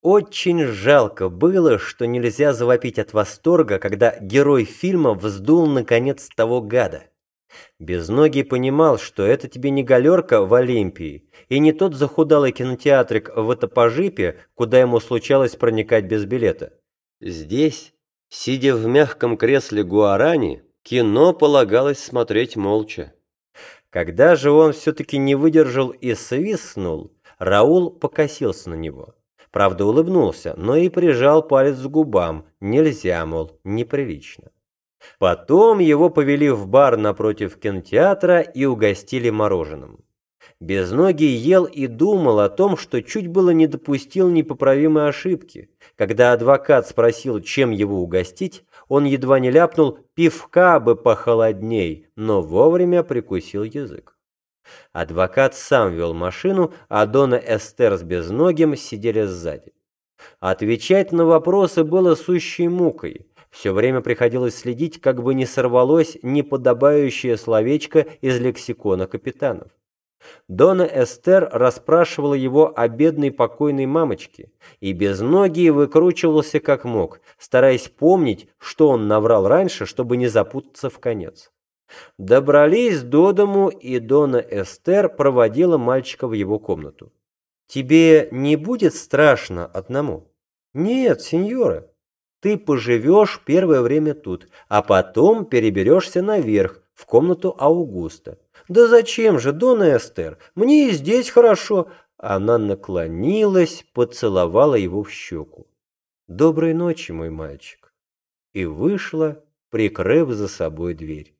Очень жалко было, что нельзя завопить от восторга, когда герой фильма вздул наконец того гада. Безногий понимал, что это тебе не галерка в Олимпии, и не тот захудалый кинотеатрик в Этапожипе, куда ему случалось проникать без билета. Здесь, сидя в мягком кресле Гуарани, кино полагалось смотреть молча. Когда же он все-таки не выдержал и свистнул, Раул покосился на него. Правда, улыбнулся, но и прижал палец к губам. Нельзя, мол, неприлично. Потом его повели в бар напротив кинотеатра и угостили мороженым. Безногий ел и думал о том, что чуть было не допустил непоправимой ошибки. Когда адвокат спросил, чем его угостить, он едва не ляпнул «пивка бы похолодней», но вовремя прикусил язык. Адвокат сам вел машину, а Дона Эстер с безногим сидели сзади. Отвечать на вопросы было сущей мукой. Все время приходилось следить, как бы не сорвалось неподобающее словечко из лексикона капитанов. Дона Эстер расспрашивала его о бедной покойной мамочке, и без ноги выкручивался как мог, стараясь помнить, что он наврал раньше, чтобы не запутаться в конец. Добрались до дому, и Дона Эстер проводила мальчика в его комнату. «Тебе не будет страшно одному?» «Нет, сеньора. Ты поживешь первое время тут, а потом переберешься наверх, в комнату Аугуста. Да зачем же, Дона Эстер, мне и здесь хорошо. Она наклонилась, поцеловала его в щеку. Доброй ночи, мой мальчик. И вышла, прикрыв за собой дверь.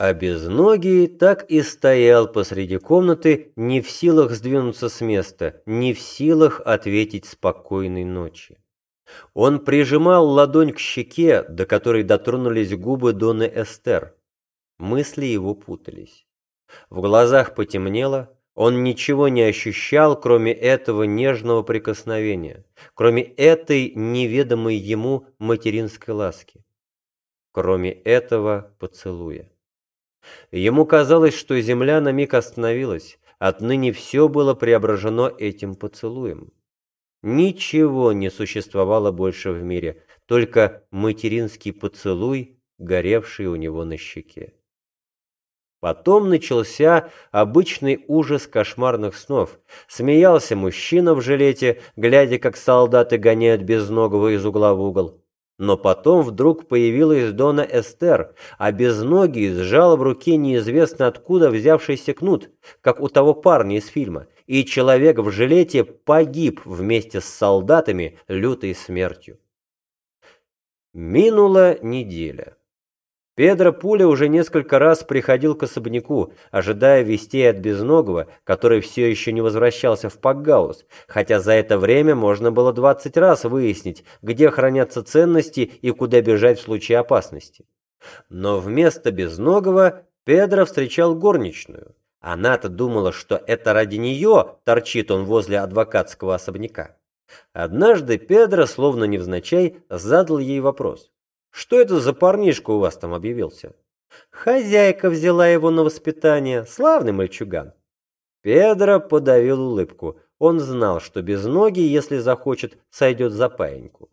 А безногий так и стоял посреди комнаты, не в силах сдвинуться с места, не в силах ответить спокойной ночи. Он прижимал ладонь к щеке, до которой дотронулись губы Доны Эстер. Мысли его путались. В глазах потемнело, он ничего не ощущал, кроме этого нежного прикосновения, кроме этой неведомой ему материнской ласки, кроме этого поцелуя. Ему казалось, что земля на миг остановилась, отныне все было преображено этим поцелуем. Ничего не существовало больше в мире, только материнский поцелуй, горевший у него на щеке. Потом начался обычный ужас кошмарных снов. Смеялся мужчина в жилете, глядя, как солдаты гоняют безногого из угла в угол. Но потом вдруг появилась Дона Эстер, а безногий сжал в руке неизвестно откуда взявшийся кнут, как у того парня из фильма, и человек в жилете погиб вместе с солдатами лютой смертью. Минула неделя. Педро Пуля уже несколько раз приходил к особняку, ожидая вестей от Безногого, который все еще не возвращался в Пакгаус, хотя за это время можно было 20 раз выяснить, где хранятся ценности и куда бежать в случае опасности. Но вместо Безногого Педро встречал горничную. Она-то думала, что это ради нее торчит он возле адвокатского особняка. Однажды Педро, словно невзначай, задал ей вопрос. Что это за парнишка у вас там объявился? Хозяйка взяла его на воспитание, славный мальчуган. Педро подавил улыбку. Он знал, что без ноги, если захочет, сойдет за паиньку.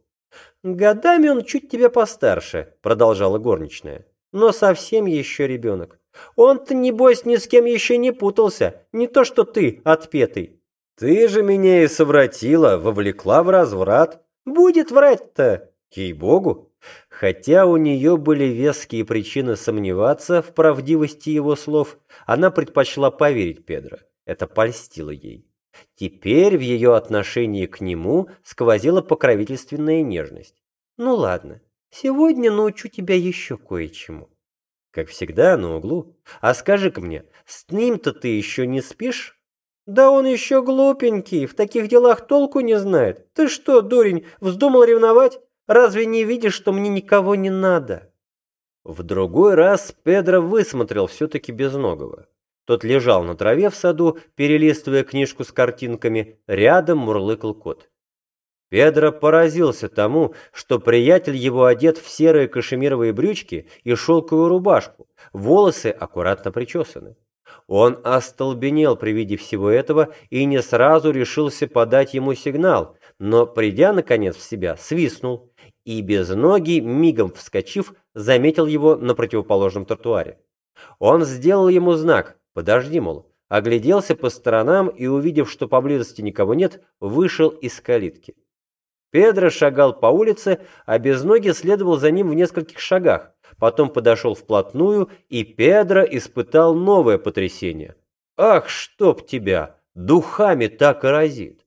«Годами он чуть тебя постарше», — продолжала горничная. «Но совсем еще ребенок. Он-то, небось, ни с кем еще не путался, не то что ты, отпетый». «Ты же меня и совратила, вовлекла в разврат». «Будет врать-то». «Ей-богу, Хотя у нее были веские причины сомневаться в правдивости его слов, она предпочла поверить Педро. Это польстило ей. Теперь в ее отношении к нему сквозила покровительственная нежность. «Ну ладно, сегодня научу тебя еще кое-чему». Как всегда, на углу. «А скажи-ка мне, с ним-то ты еще не спишь?» «Да он еще глупенький, в таких делах толку не знает. Ты что, дурень, вздумал ревновать? Разве не видишь, что мне никого не надо?» В другой раз Педро высмотрел все-таки безногого. Тот лежал на траве в саду, перелистывая книжку с картинками, рядом мурлыкал кот. Педро поразился тому, что приятель его одет в серые кашемировые брючки и шелковую рубашку, волосы аккуратно причесаны. Он остолбенел при виде всего этого и не сразу решился подать ему сигнал, но, придя, наконец, в себя, свистнул, и без ноги, мигом вскочив, заметил его на противоположном тротуаре. Он сделал ему знак «Подожди, мол», огляделся по сторонам и, увидев, что поблизости никого нет, вышел из калитки. Педро шагал по улице, а без ноги следовал за ним в нескольких шагах, потом подошел вплотную, и Педро испытал новое потрясение. «Ах, чтоб тебя! Духами так и разит!»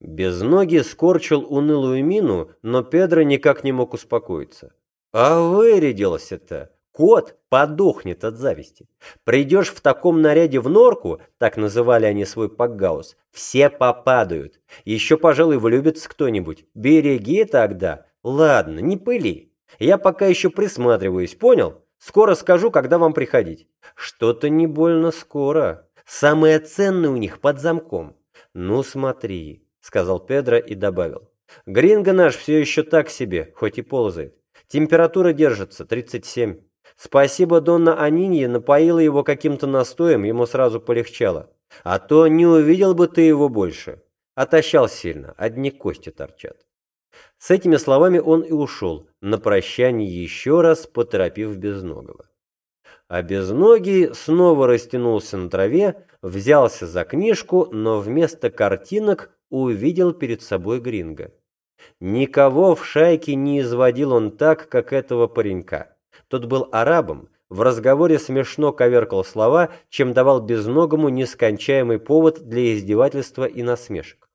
Безногий скорчил унылую мину, но Педро никак не мог успокоиться. «А вырядился-то! Кот подохнет от зависти. Придешь в таком наряде в норку, так называли они свой пакгаус, все попадают. Еще, пожалуй, влюбится кто-нибудь. Береги тогда. Ладно, не пыли. Я пока еще присматриваюсь, понял? Скоро скажу, когда вам приходить. Что-то не больно скоро. Самое ценное у них под замком. Ну смотри, сказал Педро и добавил. Гринго наш все еще так себе, хоть и ползает. Температура держится 37. Спасибо, Донна Анинья напоила его каким-то настоем, ему сразу полегчало. А то не увидел бы ты его больше. Отощал сильно, одни кости торчат. С этими словами он и ушел, на прощание еще раз поторопив Безногого. А Безногий снова растянулся на траве, взялся за книжку, но вместо картинок увидел перед собой Гринга. Никого в шайке не изводил он так, как этого паренька. Тот был арабом, в разговоре смешно коверкал слова, чем давал безногому нескончаемый повод для издевательства и насмешек.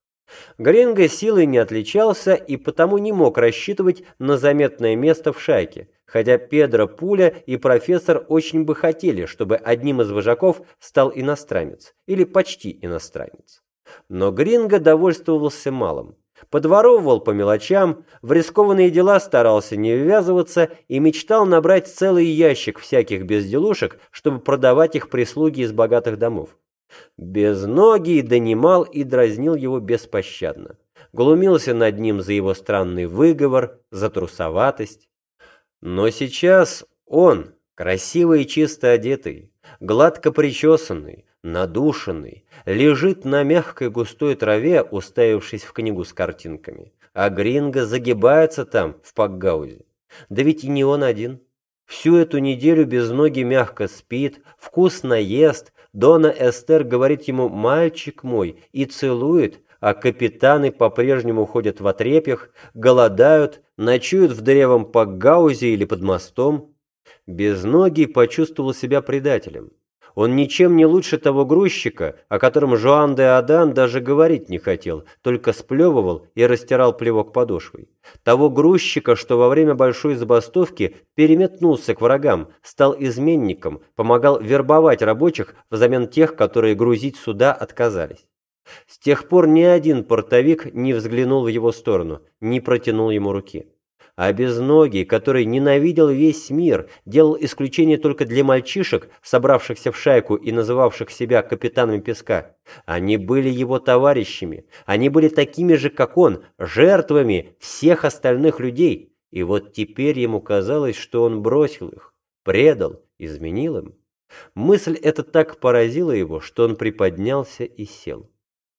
Гринго силой не отличался и потому не мог рассчитывать на заметное место в шайке, хотя Педро Пуля и профессор очень бы хотели, чтобы одним из вожаков стал иностранец, или почти иностранец. Но Гринго довольствовался малым. Подворовывал по мелочам, в рискованные дела старался не ввязываться и мечтал набрать целый ящик всяких безделушек, чтобы продавать их прислуге из богатых домов. Безногий донимал и дразнил его беспощадно. Глумился над ним за его странный выговор, за трусоватость. Но сейчас он, красивый и чисто одетый, гладко причесанный, надушенный, лежит на мягкой густой траве, уставившись в книгу с картинками, а Гринго загибается там, в Пакгаузе. Да ведь и не он один. Всю эту неделю без ноги мягко спит, вкусно ест, Дона Эстер говорит ему «мальчик мой» и целует, а капитаны по-прежнему ходят в отрепьях, голодают, ночуют в древом Пакгаузе или под мостом. Безногий почувствовал себя предателем. Он ничем не лучше того грузчика, о котором Жуан де Адан даже говорить не хотел, только сплевывал и растирал плевок подошвой. Того грузчика, что во время большой забастовки переметнулся к врагам, стал изменником, помогал вербовать рабочих взамен тех, которые грузить суда отказались. С тех пор ни один портовик не взглянул в его сторону, не протянул ему руки а безногий, который ненавидел весь мир, делал исключение только для мальчишек, собравшихся в шайку и называвших себя капитанами песка. Они были его товарищами, они были такими же, как он, жертвами всех остальных людей. И вот теперь ему казалось, что он бросил их, предал, изменил им. Мысль эта так поразила его, что он приподнялся и сел.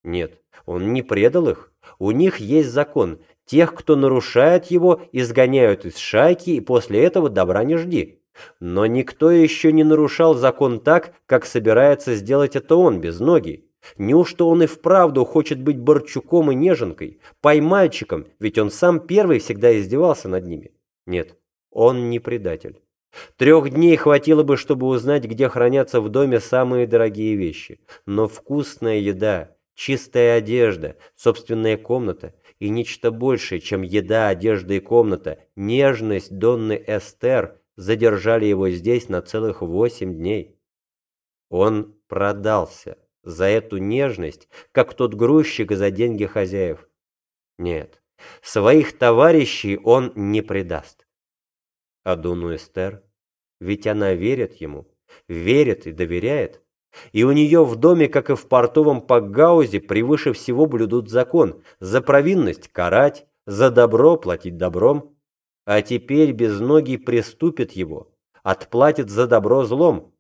Нет, он не предал их. У них есть закон, Тех, кто нарушает его, изгоняют из шайки, и после этого добра не жди. Но никто еще не нарушал закон так, как собирается сделать это он, без ноги. Неужто он и вправду хочет быть Борчуком и Неженкой, поймальчиком, ведь он сам первый всегда издевался над ними? Нет, он не предатель. Трех дней хватило бы, чтобы узнать, где хранятся в доме самые дорогие вещи. Но вкусная еда, чистая одежда, собственная комната и нечто большее, чем еда, одежда и комната, нежность Донны Эстер задержали его здесь на целых восемь дней. Он продался за эту нежность, как тот грузчик за деньги хозяев. Нет, своих товарищей он не предаст. А Дону Эстер, ведь она верит ему, верит и доверяет. И у нее в доме, как и в портовом Пакгаузе, превыше всего блюдут закон. За провинность карать, за добро платить добром. А теперь безногий приступит его, отплатит за добро злом.